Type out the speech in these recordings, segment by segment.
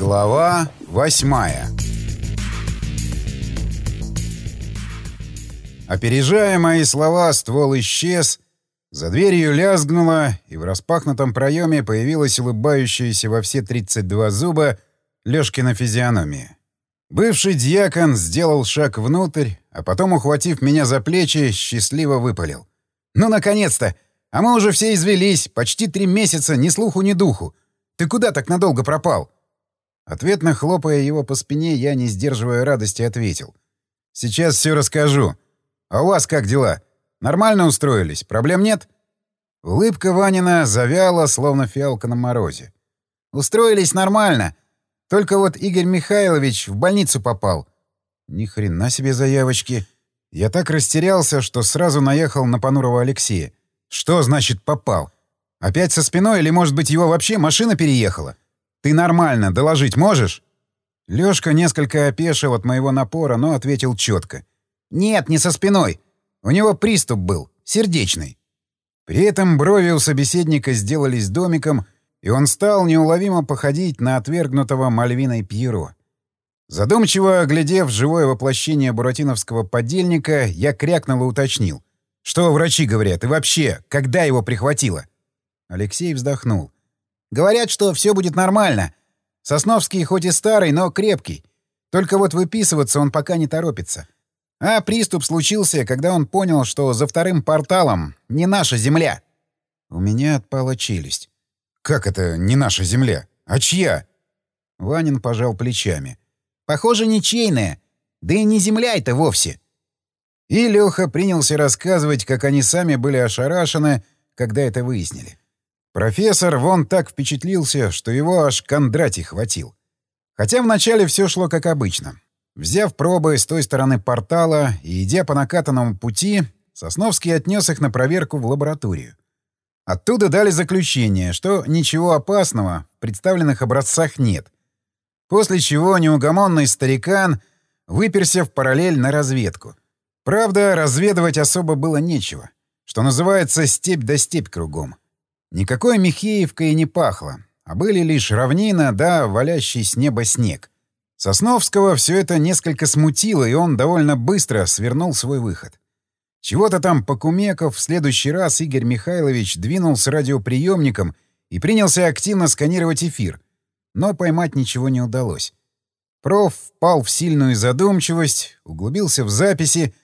Глава восьмая Опережая мои слова, ствол исчез, за дверью лязгнуло, и в распахнутом проеме появилась улыбающаяся во все 32 зуба Лёшкина физиономия. Бывший дьякон сделал шаг внутрь, а потом, ухватив меня за плечи, счастливо выпалил. «Ну, наконец-то! А мы уже все извелись, почти три месяца, ни слуху, ни духу. Ты куда так надолго пропал?» Ответно хлопая его по спине, я, не сдерживая радости, ответил. «Сейчас все расскажу. А у вас как дела? Нормально устроились? Проблем нет?» Улыбка Ванина завяла, словно фиалка на морозе. «Устроились нормально. Только вот Игорь Михайлович в больницу попал». «Ни хрена себе заявочки!» Я так растерялся, что сразу наехал на понурого Алексея. «Что значит попал? Опять со спиной или, может быть, его вообще машина переехала? Ты нормально, доложить можешь?» Лёшка несколько опешил от моего напора, но ответил четко. «Нет, не со спиной. У него приступ был, сердечный». При этом брови у собеседника сделались домиком, и он стал неуловимо походить на отвергнутого Мальвиной Пьеро. Задумчиво оглядев живое воплощение буратиновского подельника, я крякнул и уточнил. «Что врачи говорят? И вообще, когда его прихватило?» Алексей вздохнул. «Говорят, что все будет нормально. Сосновский хоть и старый, но крепкий. Только вот выписываться он пока не торопится. А приступ случился, когда он понял, что за вторым порталом не наша земля». У меня отпала челюсть. «Как это не наша земля? А чья?» Ванин пожал плечами. Похоже, ничейная. Да и не земля это вовсе. И Леха принялся рассказывать, как они сами были ошарашены, когда это выяснили. Профессор вон так впечатлился, что его аж Кондратий хватил. Хотя вначале все шло как обычно. Взяв пробы с той стороны портала и идя по накатанному пути, Сосновский отнес их на проверку в лабораторию. Оттуда дали заключение, что ничего опасного в представленных образцах нет — После чего неугомонный старикан выперся в параллель на разведку. Правда, разведывать особо было нечего. Что называется, степь да степь кругом. Никакой Михеевкой не пахло, а были лишь равнина да валящий с неба снег. Сосновского все это несколько смутило, и он довольно быстро свернул свой выход. Чего-то там покумеков, в следующий раз Игорь Михайлович двинул с радиоприемником и принялся активно сканировать эфир — но поймать ничего не удалось. Проф впал в сильную задумчивость, углубился в записи,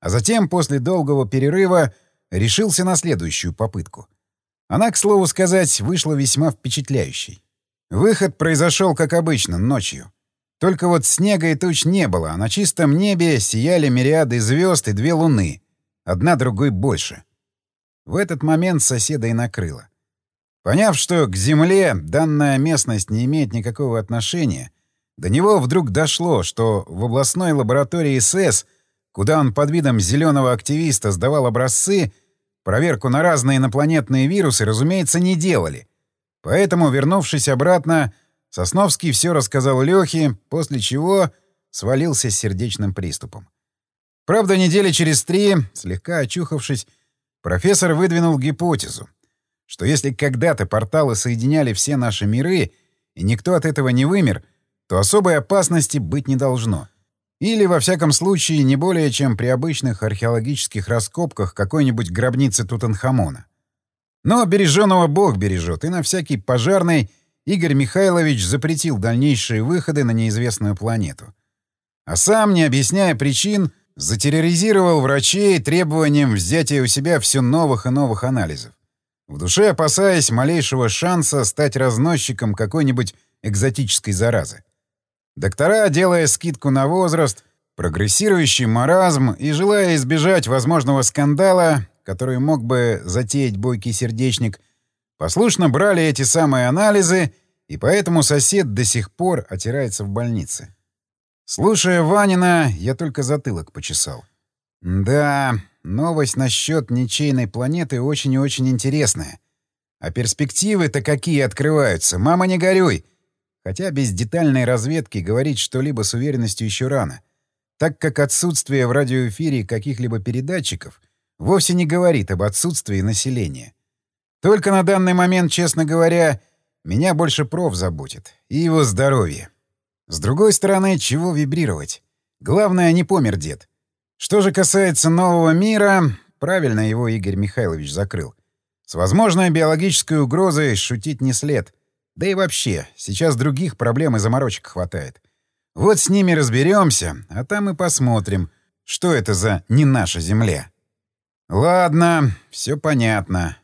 а затем, после долгого перерыва, решился на следующую попытку. Она, к слову сказать, вышла весьма впечатляющей. Выход произошел, как обычно, ночью. Только вот снега и туч не было, а на чистом небе сияли мириады звезд и две луны, одна другой больше. В этот момент соседа и накрыло. Поняв, что к Земле данная местность не имеет никакого отношения, до него вдруг дошло, что в областной лаборатории СС, куда он под видом зеленого активиста сдавал образцы, проверку на разные инопланетные вирусы, разумеется, не делали. Поэтому, вернувшись обратно, Сосновский все рассказал Лехе, после чего свалился с сердечным приступом. Правда, недели через три, слегка очухавшись, профессор выдвинул гипотезу, что если когда-то порталы соединяли все наши миры, и никто от этого не вымер, то особой опасности быть не должно. Или, во всяком случае, не более чем при обычных археологических раскопках какой-нибудь гробницы Тутанхамона. Но береженного Бог бережет, и на всякий пожарный Игорь Михайлович запретил дальнейшие выходы на неизвестную планету. А сам, не объясняя причин, затерроризировал врачей требованием взятия у себя все новых и новых анализов в душе опасаясь малейшего шанса стать разносчиком какой-нибудь экзотической заразы. Доктора, делая скидку на возраст, прогрессирующий маразм и желая избежать возможного скандала, который мог бы затеять бойкий сердечник, послушно брали эти самые анализы, и поэтому сосед до сих пор отирается в больнице. Слушая Ванина, я только затылок почесал. Да, Новость насчет ничейной планеты очень и очень интересная. А перспективы-то какие открываются? Мама, не горюй! Хотя без детальной разведки говорить что-либо с уверенностью еще рано. Так как отсутствие в радиоэфире каких-либо передатчиков вовсе не говорит об отсутствии населения. Только на данный момент, честно говоря, меня больше проф заботит. И его здоровье. С другой стороны, чего вибрировать? Главное, не помер дед. Что же касается нового мира, правильно его Игорь Михайлович закрыл. С возможной биологической угрозой шутить не след. Да и вообще, сейчас других проблем и заморочек хватает. Вот с ними разберемся, а там и посмотрим, что это за «не наша земля». Ладно, все понятно.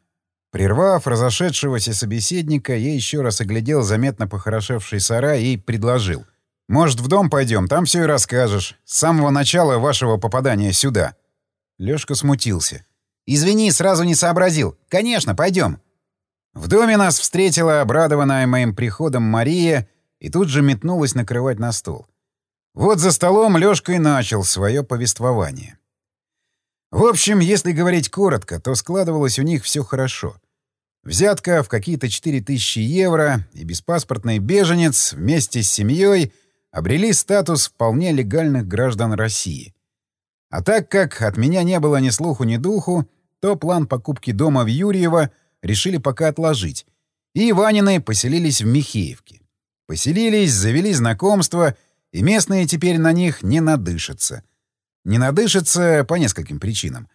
Прервав разошедшегося собеседника, я еще раз оглядел заметно похорошевший сарай и предложил. «Может, в дом пойдем, там все и расскажешь. С самого начала вашего попадания сюда». Лёшка смутился. «Извини, сразу не сообразил. Конечно, пойдем». В доме нас встретила обрадованная моим приходом Мария и тут же метнулась накрывать на стол. Вот за столом Лёшка и начал свое повествование. В общем, если говорить коротко, то складывалось у них все хорошо. Взятка в какие-то 4000 евро и беспаспортный беженец вместе с семьей обрели статус вполне легальных граждан России. А так как от меня не было ни слуху, ни духу, то план покупки дома в Юрьево решили пока отложить, и Ванины поселились в Михеевке. Поселились, завели знакомства, и местные теперь на них не надышатся — не надышится по нескольким причинам.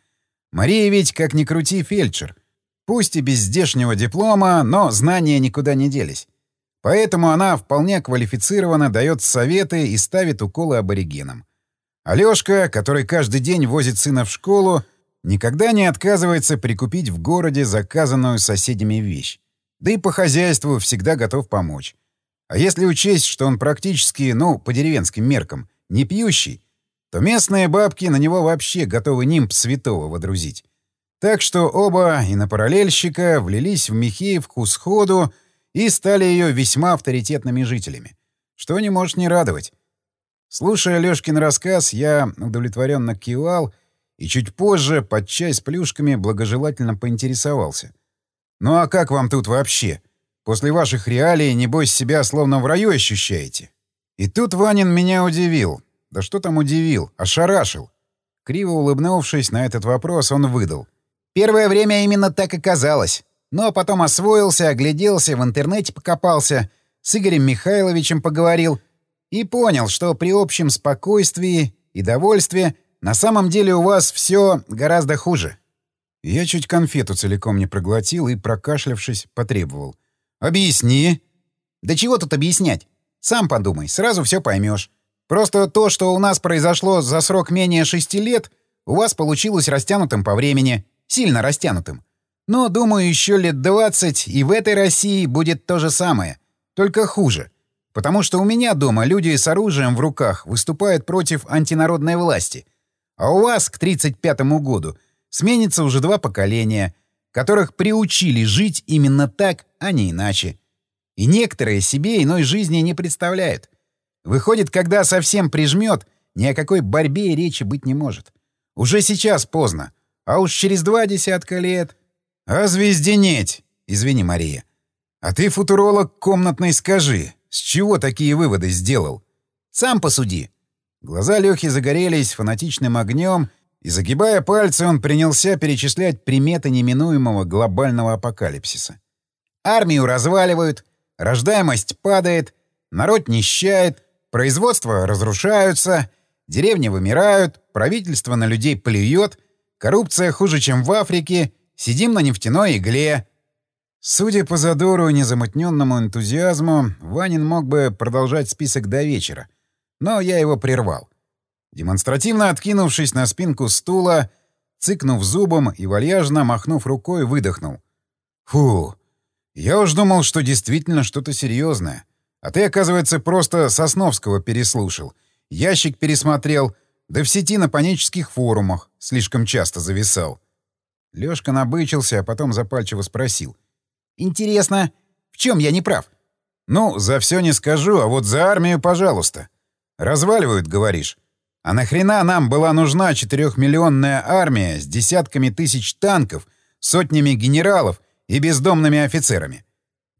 Мария ведь, как ни крути, фельдшер. Пусть и без здешнего диплома, но знания никуда не делись. Поэтому она вполне квалифицированно дает советы и ставит уколы аборигенам. Алёшка, который каждый день возит сына в школу, никогда не отказывается прикупить в городе заказанную соседями вещь. Да и по хозяйству всегда готов помочь. А если учесть, что он практически, ну, по деревенским меркам, не пьющий, то местные бабки на него вообще готовы нимб святого водрузить. Так что оба инопараллельщика влились в Михеевку сходу и стали ее весьма авторитетными жителями. Что не может не радовать. Слушая Лёшкин рассказ, я удовлетворенно кивал и чуть позже, под плюшками, благожелательно поинтересовался. «Ну а как вам тут вообще? После ваших реалий, небось, себя словно в раю ощущаете?» И тут Ванин меня удивил. Да что там удивил? Ошарашил. Криво улыбнувшись на этот вопрос, он выдал. «Первое время именно так и казалось. Но потом освоился, огляделся, в интернете покопался, с Игорем Михайловичем поговорил и понял, что при общем спокойствии и довольстве на самом деле у вас все гораздо хуже». Я чуть конфету целиком не проглотил и, прокашлявшись, потребовал. «Объясни». «Да чего тут объяснять? Сам подумай, сразу все поймешь. Просто то, что у нас произошло за срок менее шести лет, у вас получилось растянутым по времени, сильно растянутым. Но, думаю, еще лет двадцать и в этой России будет то же самое, только хуже. Потому что у меня дома люди с оружием в руках выступают против антинародной власти. А у вас к 35-му году сменится уже два поколения, которых приучили жить именно так, а не иначе. И некоторые себе иной жизни не представляют — Выходит, когда совсем прижмет, ни о какой борьбе и речи быть не может. Уже сейчас поздно. А уж через два десятка лет... А звезденеть! Извини, Мария. А ты, футуролог комнатный, скажи, с чего такие выводы сделал? Сам посуди. Глаза Лёхи загорелись фанатичным огнем, и, загибая пальцы, он принялся перечислять приметы неминуемого глобального апокалипсиса. Армию разваливают, рождаемость падает, народ нищает, Производства разрушаются, деревни вымирают, правительство на людей плюет, коррупция хуже, чем в Африке, сидим на нефтяной игле. Судя по задору и незамутненному энтузиазму, Ванин мог бы продолжать список до вечера, но я его прервал. Демонстративно откинувшись на спинку стула, цыкнув зубом и вальяжно махнув рукой, выдохнул. «Фу! Я уж думал, что действительно что-то серьезное. А ты, оказывается, просто Сосновского переслушал. Ящик пересмотрел, да в сети на панических форумах слишком часто зависал. Лёшка набычился, а потом запальчиво спросил. «Интересно, в чем я не прав?» «Ну, за все не скажу, а вот за армию, пожалуйста. Разваливают, говоришь. А нахрена нам была нужна четырехмиллионная армия с десятками тысяч танков, сотнями генералов и бездомными офицерами?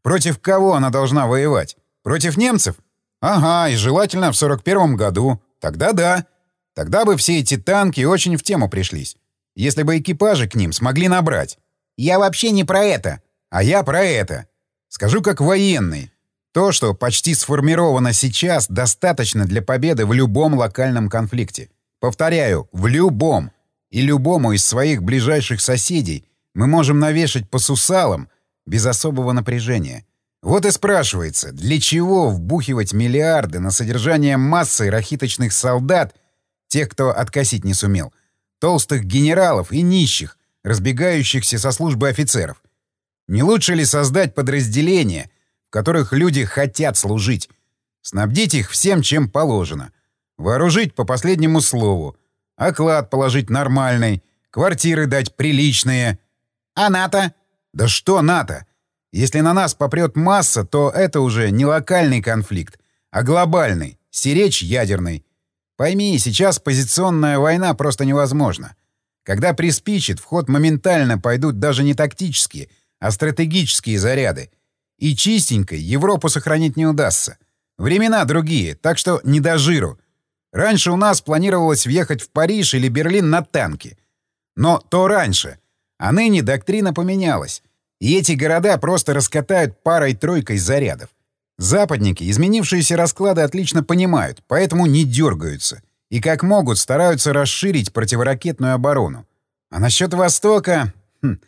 Против кого она должна воевать? Против немцев? Ага, и желательно в 41 году. Тогда да. Тогда бы все эти танки очень в тему пришлись. Если бы экипажи к ним смогли набрать. Я вообще не про это. А я про это. Скажу как военный. То, что почти сформировано сейчас, достаточно для победы в любом локальном конфликте. Повторяю, в любом. И любому из своих ближайших соседей мы можем навешать по сусалам без особого напряжения. Вот и спрашивается, для чего вбухивать миллиарды на содержание массы рахиточных солдат, тех, кто откосить не сумел, толстых генералов и нищих, разбегающихся со службы офицеров? Не лучше ли создать подразделения, в которых люди хотят служить, снабдить их всем, чем положено, вооружить по последнему слову, оклад положить нормальный, квартиры дать приличные. А НАТО? Да что НАТО? Если на нас попрет масса, то это уже не локальный конфликт, а глобальный, сиречь ядерный. Пойми, сейчас позиционная война просто невозможна. Когда приспичит, в ход моментально пойдут даже не тактические, а стратегические заряды. И чистенько Европу сохранить не удастся. Времена другие, так что не до жиру. Раньше у нас планировалось въехать в Париж или Берлин на танке. Но то раньше. А ныне доктрина поменялась. И эти города просто раскатают парой-тройкой зарядов. Западники изменившиеся расклады отлично понимают, поэтому не дергаются. И как могут стараются расширить противоракетную оборону. А насчет Востока... Хм,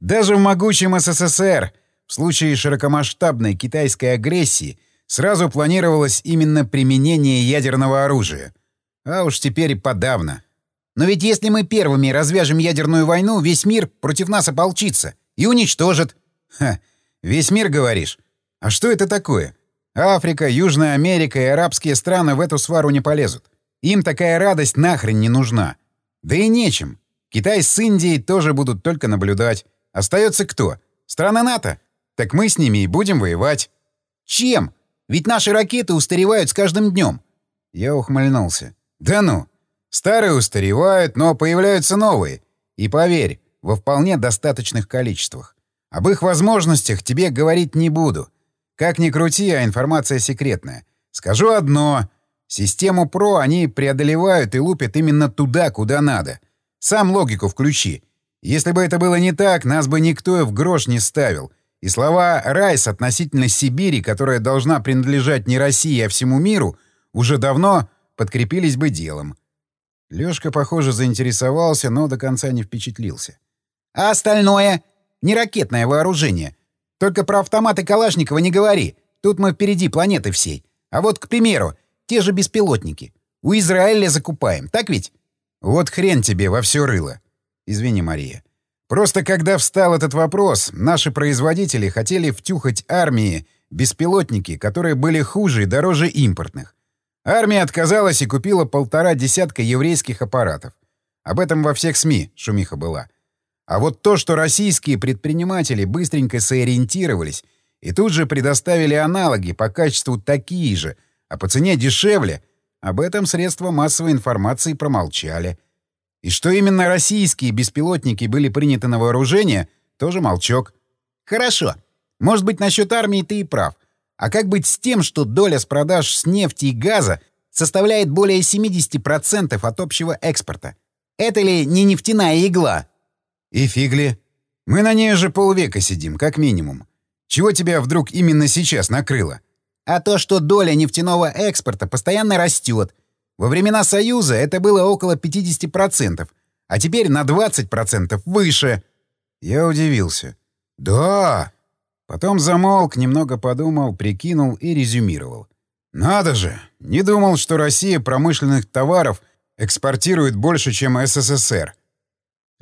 даже в могучем СССР в случае широкомасштабной китайской агрессии сразу планировалось именно применение ядерного оружия. А уж теперь и подавно. Но ведь если мы первыми развяжем ядерную войну, весь мир против нас ополчится и уничтожит. Ха, весь мир, говоришь? А что это такое? Африка, Южная Америка и арабские страны в эту свару не полезут. Им такая радость нахрен не нужна. Да и нечем. Китай с Индией тоже будут только наблюдать. Остается кто? Страна НАТО? Так мы с ними и будем воевать. Чем? Ведь наши ракеты устаревают с каждым днем. Я ухмыльнулся. Да ну. Старые устаревают, но появляются новые. И поверь, во вполне достаточных количествах. Об их возможностях тебе говорить не буду. Как ни крути, а информация секретная. Скажу одно. Систему ПРО они преодолевают и лупят именно туда, куда надо. Сам логику включи. Если бы это было не так, нас бы никто в грош не ставил. И слова «Райс» относительно Сибири, которая должна принадлежать не России, а всему миру, уже давно подкрепились бы делом. Лёшка, похоже, заинтересовался, но до конца не впечатлился. А остальное? Не ракетное вооружение. Только про автоматы Калашникова не говори. Тут мы впереди планеты всей. А вот, к примеру, те же беспилотники. У Израиля закупаем, так ведь? Вот хрен тебе во все рыло. Извини, Мария. Просто когда встал этот вопрос, наши производители хотели втюхать армии беспилотники, которые были хуже и дороже импортных. Армия отказалась и купила полтора десятка еврейских аппаратов. Об этом во всех СМИ шумиха была. А вот то, что российские предприниматели быстренько сориентировались и тут же предоставили аналоги по качеству такие же, а по цене дешевле, об этом средства массовой информации промолчали. И что именно российские беспилотники были приняты на вооружение, тоже молчок. Хорошо. Может быть, насчет армии ты и прав. А как быть с тем, что доля с продаж с нефти и газа составляет более 70% от общего экспорта? Это ли не нефтяная игла? И фигли. Мы на ней уже полвека сидим, как минимум. Чего тебя вдруг именно сейчас накрыло? А то, что доля нефтяного экспорта постоянно растет, во времена Союза это было около 50%, а теперь на 20% выше. Я удивился. Да. Потом замолк, немного подумал, прикинул и резюмировал. Надо же! Не думал, что Россия промышленных товаров экспортирует больше, чем СССР.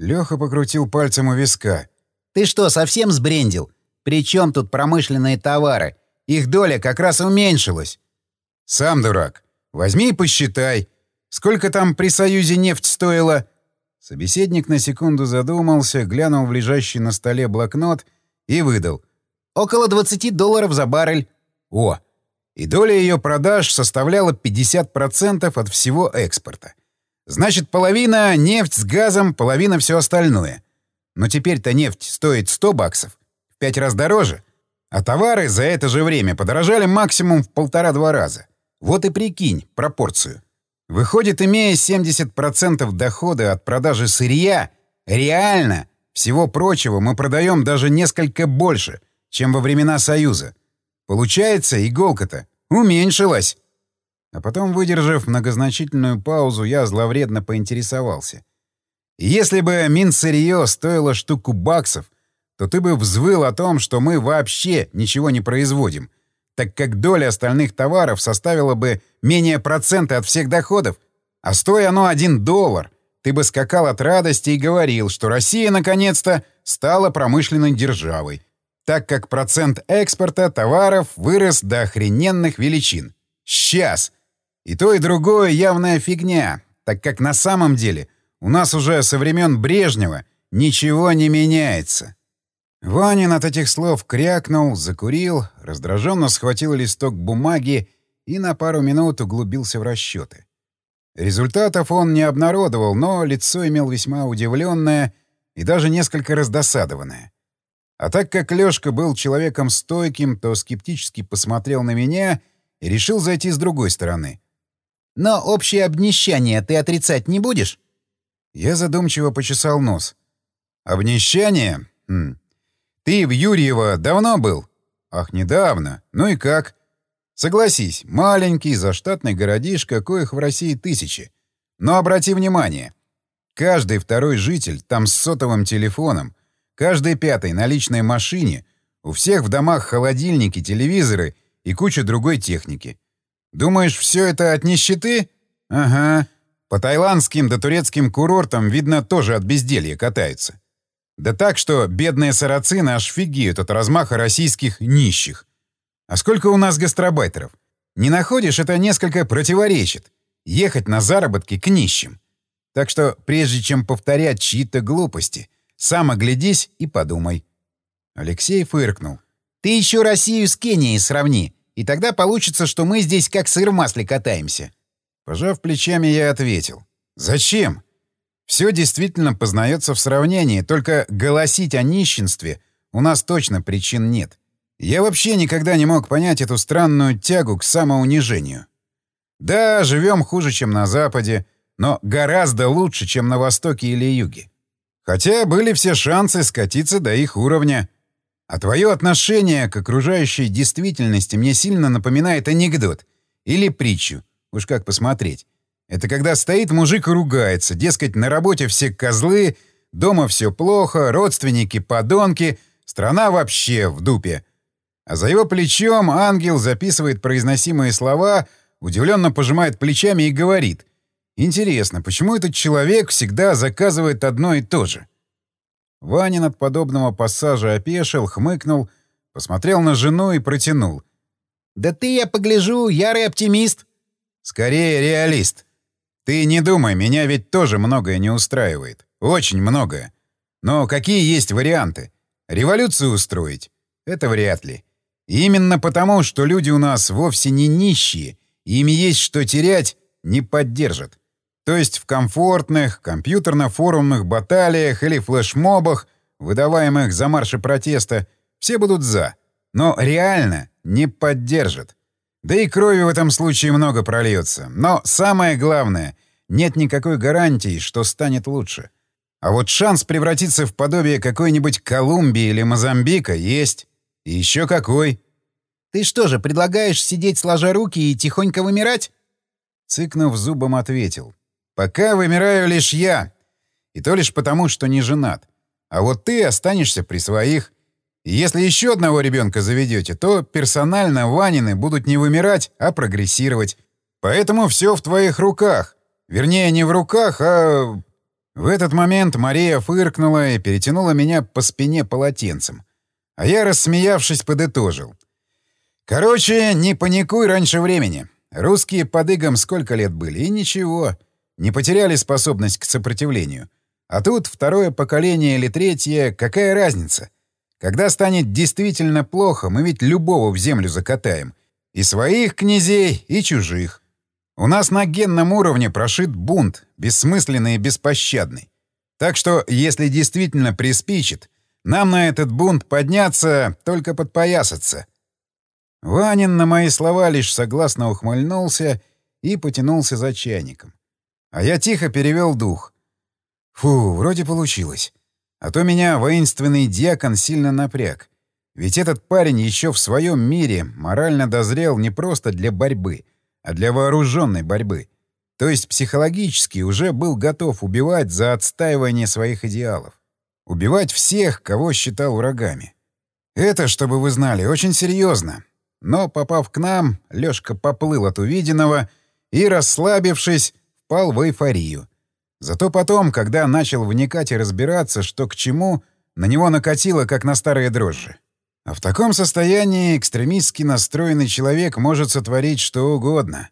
Леха покрутил пальцем у виска. «Ты что, совсем сбрендил? При чем тут промышленные товары? Их доля как раз уменьшилась». «Сам дурак. Возьми и посчитай. Сколько там при Союзе нефть стоила?» Собеседник на секунду задумался, глянул в лежащий на столе блокнот и выдал. «Около 20 долларов за баррель». «О!» И доля ее продаж составляла 50% от всего экспорта. Значит, половина — нефть с газом, половина — все остальное. Но теперь-то нефть стоит 100 баксов, в пять раз дороже, а товары за это же время подорожали максимум в полтора-два раза. Вот и прикинь пропорцию. Выходит, имея 70% дохода от продажи сырья, реально, всего прочего, мы продаем даже несколько больше, чем во времена Союза. Получается, иголка-то уменьшилась. А потом, выдержав многозначительную паузу, я зловредно поинтересовался. Если бы Минсырье стоило штуку баксов, то ты бы взвыл о том, что мы вообще ничего не производим, так как доля остальных товаров составила бы менее процента от всех доходов, а стоя оно один доллар, ты бы скакал от радости и говорил, что Россия наконец-то стала промышленной державой, так как процент экспорта товаров вырос до охрененных величин. Сейчас! И то, и другое явная фигня, так как на самом деле у нас уже со времен Брежнева ничего не меняется. Ванин от этих слов крякнул, закурил, раздраженно схватил листок бумаги и на пару минут углубился в расчеты. Результатов он не обнародовал, но лицо имел весьма удивленное и даже несколько раздосадованное. А так как Лёшка был человеком стойким, то скептически посмотрел на меня и решил зайти с другой стороны. Но общее обнищание ты отрицать не будешь? Я задумчиво почесал нос. Обнищание? Хм. Ты в Юрьево давно был? Ах, недавно. Ну и как? Согласись, маленький заштатный городишко, коих в России тысячи. Но обрати внимание. Каждый второй житель там с сотовым телефоном, каждый пятый на личной машине, у всех в домах холодильники, телевизоры и куча другой техники. Думаешь, все это от нищеты? Ага. По тайландским да турецким курортам, видно, тоже от безделья катаются. Да так, что бедные сарацины аж фигеют от размаха российских нищих. А сколько у нас гастробайтеров? Не находишь, это несколько противоречит. Ехать на заработки к нищим. Так что, прежде чем повторять чьи-то глупости, сам оглядись и подумай. Алексей фыркнул. «Ты еще Россию с Кенией сравни. И тогда получится, что мы здесь как сыр в масле катаемся. Пожав плечами, я ответил. Зачем? Все действительно познается в сравнении, только голосить о нищенстве у нас точно причин нет. Я вообще никогда не мог понять эту странную тягу к самоунижению. Да, живем хуже, чем на Западе, но гораздо лучше, чем на Востоке или Юге. Хотя были все шансы скатиться до их уровня — а твое отношение к окружающей действительности мне сильно напоминает анекдот. Или притчу. Уж как посмотреть. Это когда стоит мужик и ругается. Дескать, на работе все козлы, дома все плохо, родственники подонки, страна вообще в дупе. А за его плечом ангел записывает произносимые слова, удивленно пожимает плечами и говорит. Интересно, почему этот человек всегда заказывает одно и то же? Ванин от подобного пассажа опешил, хмыкнул, посмотрел на жену и протянул. «Да ты, я погляжу, ярый оптимист». «Скорее реалист. Ты не думай, меня ведь тоже многое не устраивает. Очень многое. Но какие есть варианты? Революцию устроить? Это вряд ли. Именно потому, что люди у нас вовсе не нищие, им есть что терять, не поддержат. То есть в комфортных, компьютерно-форумных баталиях или флешмобах, выдаваемых за марши протеста, все будут «за». Но реально не поддержат. Да и крови в этом случае много прольется. Но самое главное, нет никакой гарантии, что станет лучше. А вот шанс превратиться в подобие какой-нибудь Колумбии или Мозамбика есть. И еще какой. «Ты что же, предлагаешь сидеть сложа руки и тихонько вымирать?» Цыкнув зубом, ответил. Пока вымираю лишь я. И то лишь потому, что не женат. А вот ты останешься при своих. Если еще одного ребенка заведете, то персонально Ванины будут не вымирать, а прогрессировать. Поэтому все в твоих руках. Вернее, не в руках, а... В этот момент Мария фыркнула и перетянула меня по спине полотенцем. А я, рассмеявшись, подытожил. Короче, не паникуй раньше времени. Русские под игом сколько лет были, и ничего не потеряли способность к сопротивлению. А тут второе поколение или третье, какая разница? Когда станет действительно плохо, мы ведь любого в землю закатаем. И своих князей, и чужих. У нас на генном уровне прошит бунт, бессмысленный и беспощадный. Так что, если действительно приспичит, нам на этот бунт подняться, только подпоясаться. Ванин на мои слова лишь согласно ухмыльнулся и потянулся за чайником. А я тихо перевел дух. Фу, вроде получилось. А то меня воинственный дьякон сильно напряг. Ведь этот парень еще в своем мире морально дозрел не просто для борьбы, а для вооруженной борьбы. То есть психологически уже был готов убивать за отстаивание своих идеалов. Убивать всех, кого считал врагами. Это, чтобы вы знали, очень серьезно. Но, попав к нам, Лёшка поплыл от увиденного и, расслабившись, впал в эйфорию. Зато потом, когда начал вникать и разбираться, что к чему, на него накатило, как на старые дрожжи. А в таком состоянии экстремистски настроенный человек может сотворить что угодно.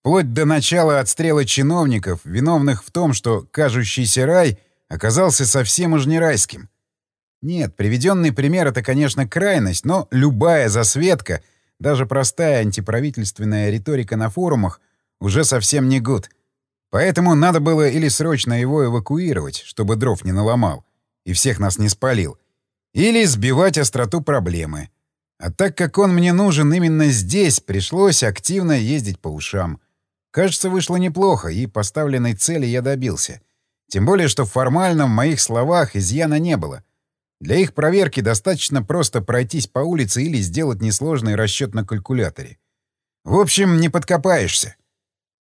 Вплоть до начала отстрела чиновников, виновных в том, что кажущийся рай оказался совсем уж не райским. Нет, приведенный пример — это, конечно, крайность, но любая засветка, даже простая антиправительственная риторика на форумах, уже совсем не гуд. Поэтому надо было или срочно его эвакуировать, чтобы дров не наломал и всех нас не спалил, или сбивать остроту проблемы. А так как он мне нужен именно здесь, пришлось активно ездить по ушам. Кажется, вышло неплохо, и поставленной цели я добился. Тем более, что формально в моих словах изъяна не было — для их проверки достаточно просто пройтись по улице или сделать несложный расчет на калькуляторе. В общем, не подкопаешься.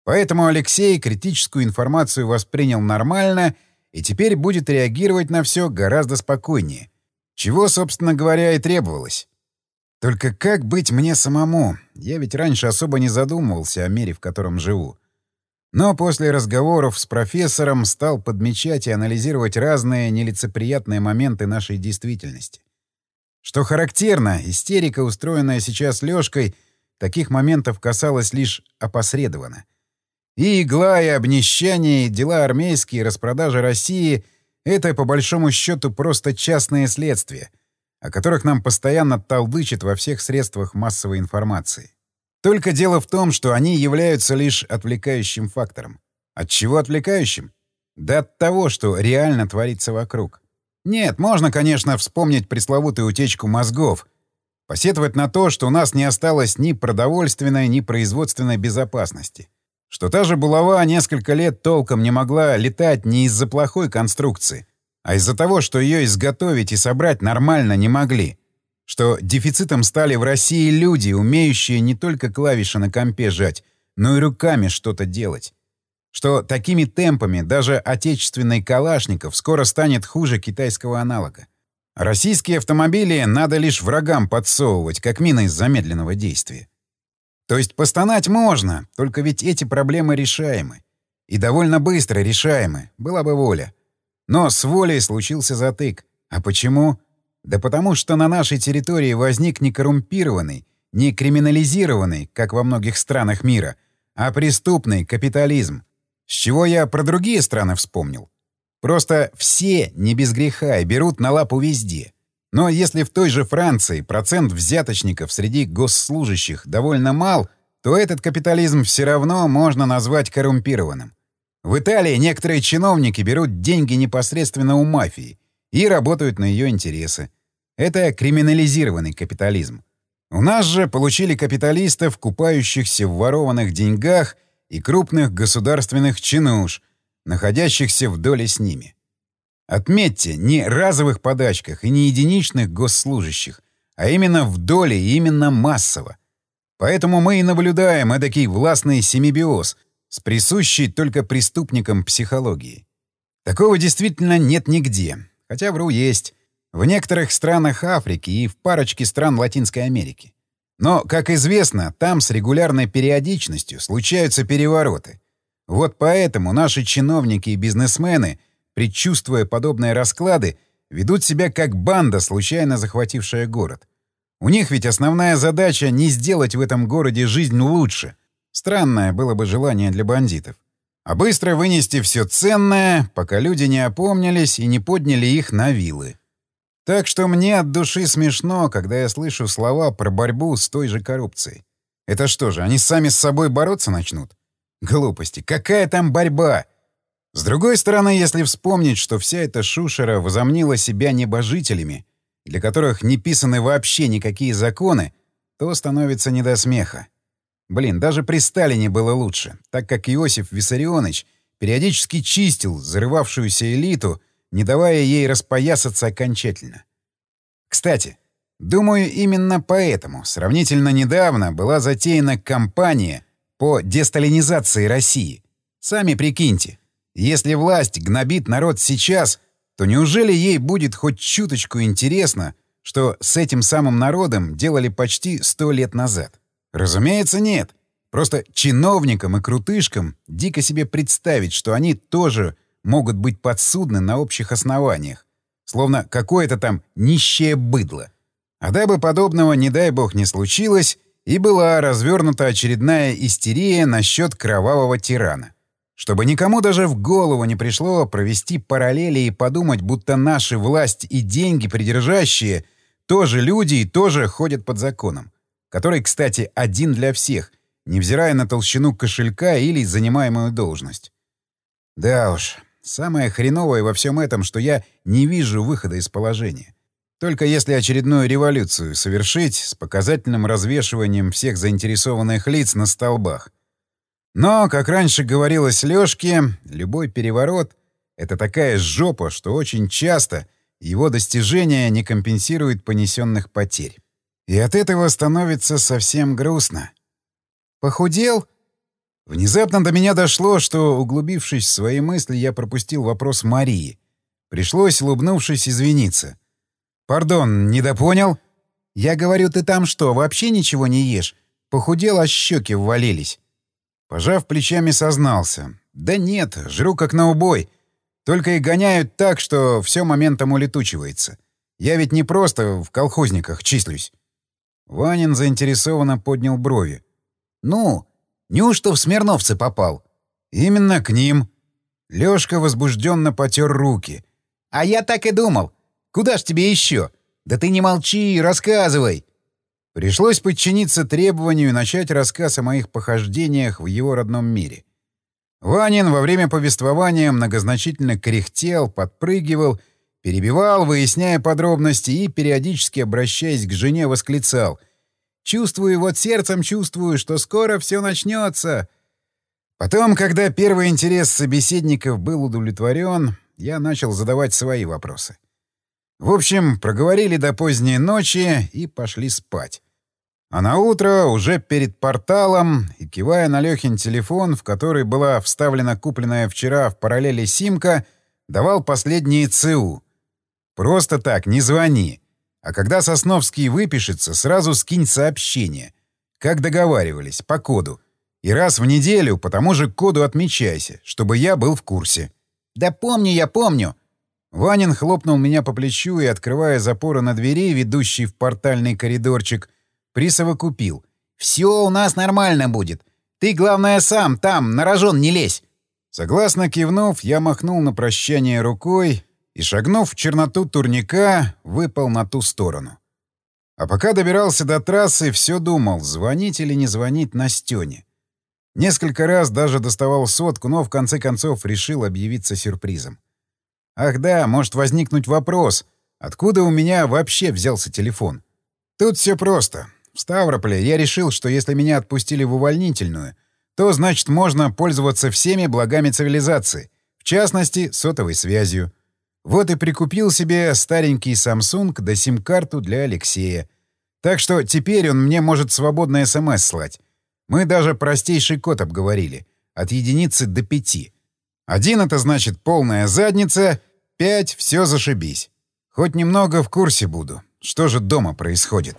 Поэтому Алексей критическую информацию воспринял нормально и теперь будет реагировать на все гораздо спокойнее. Чего, собственно говоря, и требовалось. Только как быть мне самому? Я ведь раньше особо не задумывался о мире, в котором живу. Но после разговоров с профессором стал подмечать и анализировать разные нелицеприятные моменты нашей действительности. Что характерно, истерика, устроенная сейчас Лёшкой, таких моментов касалась лишь опосредованно. И игла, и обнищание, и дела армейские, и распродажа России — это, по большому счету, просто частные следствия, о которых нам постоянно толдычат во всех средствах массовой информации. Только дело в том, что они являются лишь отвлекающим фактором. От чего отвлекающим? Да от того, что реально творится вокруг. Нет, можно, конечно, вспомнить пресловутую утечку мозгов, посетовать на то, что у нас не осталось ни продовольственной, ни производственной безопасности. Что та же булава несколько лет толком не могла летать не из-за плохой конструкции, а из-за того, что ее изготовить и собрать нормально не могли что дефицитом стали в России люди, умеющие не только клавиши на компе жать, но и руками что-то делать. Что такими темпами даже отечественный Калашников скоро станет хуже китайского аналога. Российские автомобили надо лишь врагам подсовывать, как мины из замедленного действия. То есть постонать можно, только ведь эти проблемы решаемы. И довольно быстро решаемы, была бы воля. Но с волей случился затык. А почему? Да потому что на нашей территории возник не коррумпированный, не криминализированный, как во многих странах мира, а преступный капитализм. С чего я про другие страны вспомнил? Просто все не без греха и берут на лапу везде. Но если в той же Франции процент взяточников среди госслужащих довольно мал, то этот капитализм все равно можно назвать коррумпированным. В Италии некоторые чиновники берут деньги непосредственно у мафии, и работают на ее интересы. Это криминализированный капитализм. У нас же получили капиталистов, купающихся в ворованных деньгах и крупных государственных чинуш, находящихся в доле с ними. Отметьте, не разовых подачках и не единичных госслужащих, а именно в доле и именно массово. Поэтому мы и наблюдаем эдакий властный семибиоз с присущей только преступникам психологией. Такого действительно нет нигде, Хотя вру есть. В некоторых странах Африки и в парочке стран Латинской Америки. Но, как известно, там с регулярной периодичностью случаются перевороты. Вот поэтому наши чиновники и бизнесмены, предчувствуя подобные расклады, ведут себя как банда, случайно захватившая город. У них ведь основная задача не сделать в этом городе жизнь лучше. Странное было бы желание для бандитов а быстро вынести все ценное, пока люди не опомнились и не подняли их на вилы. Так что мне от души смешно, когда я слышу слова про борьбу с той же коррупцией. Это что же, они сами с собой бороться начнут? Глупости. Какая там борьба? С другой стороны, если вспомнить, что вся эта шушера возомнила себя небожителями, для которых не писаны вообще никакие законы, то становится не до смеха. Блин, даже при Сталине было лучше, так как Иосиф Виссарионович периодически чистил зарывавшуюся элиту, не давая ей распоясаться окончательно. Кстати, Думаю, именно поэтому сравнительно недавно была затеяна кампания по десталинизации России. Сами прикиньте, если власть гнобит народ сейчас, то неужели ей будет хоть чуточку интересно, что с этим самым народом делали почти сто лет назад? Разумеется, нет. Просто чиновникам и крутышкам дико себе представить, что они тоже могут быть подсудны на общих основаниях, словно какое-то там нищее быдло. А дабы подобного, не дай бог, не случилось, и была развернута очередная истерия насчет кровавого тирана. Чтобы никому даже в голову не пришло провести параллели и подумать, будто наши власть и деньги придержащие тоже люди и тоже ходят под законом, который, кстати, один для всех, невзирая на толщину кошелька или занимаемую должность. Да уж, самое хреновое во всем этом, что я не вижу выхода из положения. Только если очередную революцию совершить с показательным развешиванием всех заинтересованных лиц на столбах. Но, как раньше говорилось Лёшке, любой переворот — это такая жопа, что очень часто его достижения не компенсируют понесенных потерь. И от этого становится совсем грустно. «Похудел?» Внезапно до меня дошло, что, углубившись в свои мысли, я пропустил вопрос Марии. Пришлось, улыбнувшись, извиниться. «Пардон, недопонял?» «Я говорю, ты там что, вообще ничего не ешь? Похудел, а щеки ввалились». Пожав плечами, сознался. «Да нет, жру как на убой. Только и гоняют так, что все моментом улетучивается. Я ведь не просто в колхозниках числюсь». Ванин заинтересованно поднял брови. «Ну, неужто в Смирновцы попал?» «Именно к ним». Лёшка возбужденно потер руки. «А я так и думал. Куда ж тебе еще? Да ты не молчи, рассказывай!» Пришлось подчиниться требованию и начать рассказ о моих похождениях в его родном мире. Ванин во время повествования многозначительно кряхтел, подпрыгивал, перебивал, выясняя подробности и, периодически обращаясь к жене, восклицал «Чувствую, вот сердцем чувствую, что скоро все начнется!» Потом, когда первый интерес собеседников был удовлетворен, я начал задавать свои вопросы. В общем, проговорили до поздней ночи и пошли спать. А на утро уже перед порталом и кивая на Лёхин телефон, в который была вставлена купленная вчера в параллели симка, давал последние ЦУ. Просто так, не звони. А когда Сосновский выпишется, сразу скинь сообщение. Как договаривались, по коду. И раз в неделю по тому же коду отмечайся, чтобы я был в курсе. «Да помню я, помню!» Ванин хлопнул меня по плечу и, открывая запоры на двери, ведущий в портальный коридорчик, присовокупил. «Все у нас нормально будет. Ты, главное, сам там, на рожон не лезь!» Согласно кивнув, я махнул на прощание рукой и, шагнув в черноту турника, выпал на ту сторону. А пока добирался до трассы, все думал, звонить или не звонить Настёне. Несколько раз даже доставал сотку, но в конце концов решил объявиться сюрпризом. Ах да, может возникнуть вопрос, откуда у меня вообще взялся телефон? Тут все просто. В Ставрополе я решил, что если меня отпустили в увольнительную, то, значит, можно пользоваться всеми благами цивилизации, в частности, сотовой связью. Вот и прикупил себе старенький Samsung да сим-карту для Алексея. Так что теперь он мне может свободно СМС слать. Мы даже простейший код обговорили. От единицы до пяти. Один — это значит полная задница, пять — все зашибись. Хоть немного в курсе буду, что же дома происходит.